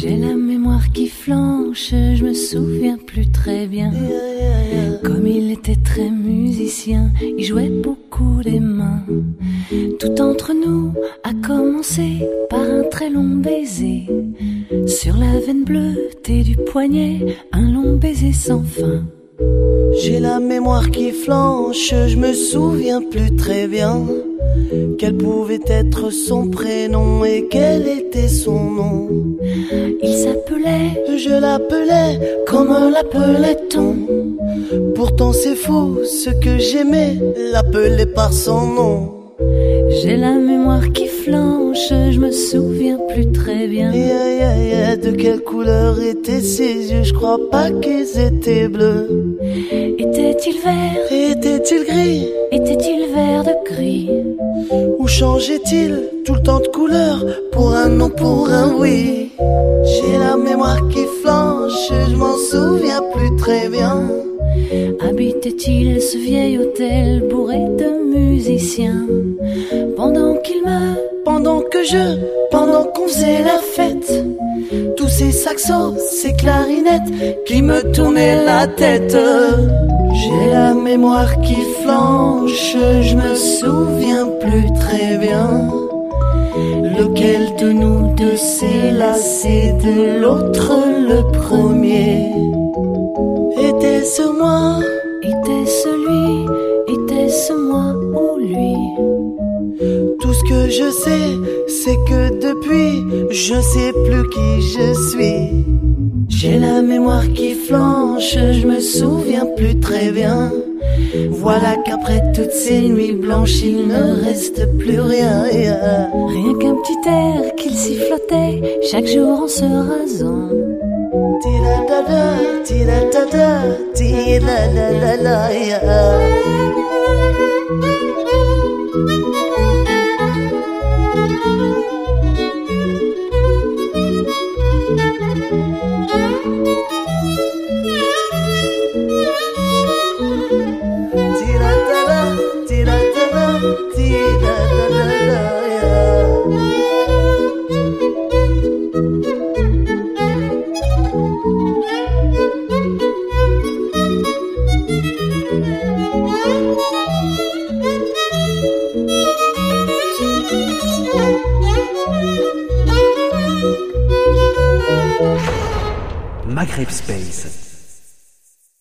J'ai la mémoire qui flanche, je me souviens plus très bien. Comme il était très musicien, il jouait beaucoup des mains. Tout entre nous a commencé par un très long baiser. Sur la veine bleutée du poignet, un long baiser sans fin. J'ai la mémoire qui flanche, je me souviens plus très bien. Quel pouvait être son prénom et quel était son nom Il s'appelait, je l'appelais, comment l'appelait-on Pourtant c'est faux, ce que j'aimais, l'appeler par son nom. J'ai la mémoire qui flanche, je me souviens plus très bien. de quelle couleur étaient ses yeux? Je crois pas qu'ils étaient bleus. Était-il vert? Ou changeait-il tout le temps de couleur pour un non, pour un oui? J'ai la mémoire qui flanche, je m'en souviens plus très bien. Habitait-il ce vieil hôtel bourré de musiciens? Pendant qu'il me, pendant que je, pendant qu'on faisait la fête, tous ces saxos, ces clarinettes qui me tournaient la tête. J'ai la mémoire qui flanche, je me souviens plus très bien. Lequel de nous deux s'est lassé de l'autre le premier? Était-ce moi? Était-ce lui? Était-ce moi ou lui? Tout ce que je sais, c'est que depuis, je sais plus qui je suis. J'ai la mémoire qui flanche, je me souviens plus très bien. Voilà qu'après toutes ces nuits blanches, il ne reste plus rien. Rien qu'un petit air qu'il sifflotait chaque jour en se rasant. Maghreb Space.